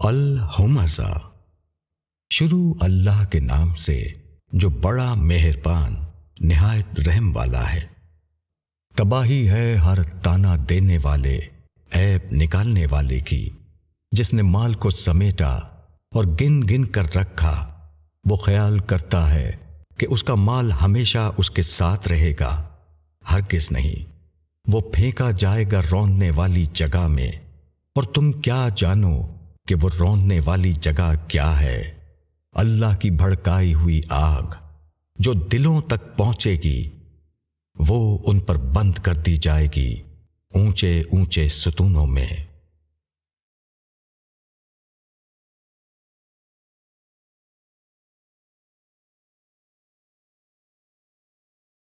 الحمزہ۔ شروع اللہ کے نام سے جو بڑا مہربان، نہایت رحم والا ہے۔ تباہی ہے ہر تانا دینے والے ایب نکالنے والے کی۔ جس نے مال کو سمیٹا اور گن گن کر رکھا، وہ خیال کرتا ہے کہ اس کا مال ہمیشہ اس کے ساتھ رہے گا۔ ہرگز نہیں، وہ پھینکا جائے گا روننے والی جگہ میں۔ اور تم کیا جانو؟ کہ وہ روننے والی جگہ کیا ہے۔ اللہ کی بھڑکائی ہوئی آگ جو دلوں تک پہنچے گی، وہ ان پر بند کر دی جائے گی اونچے اونچے ستونوں میں۔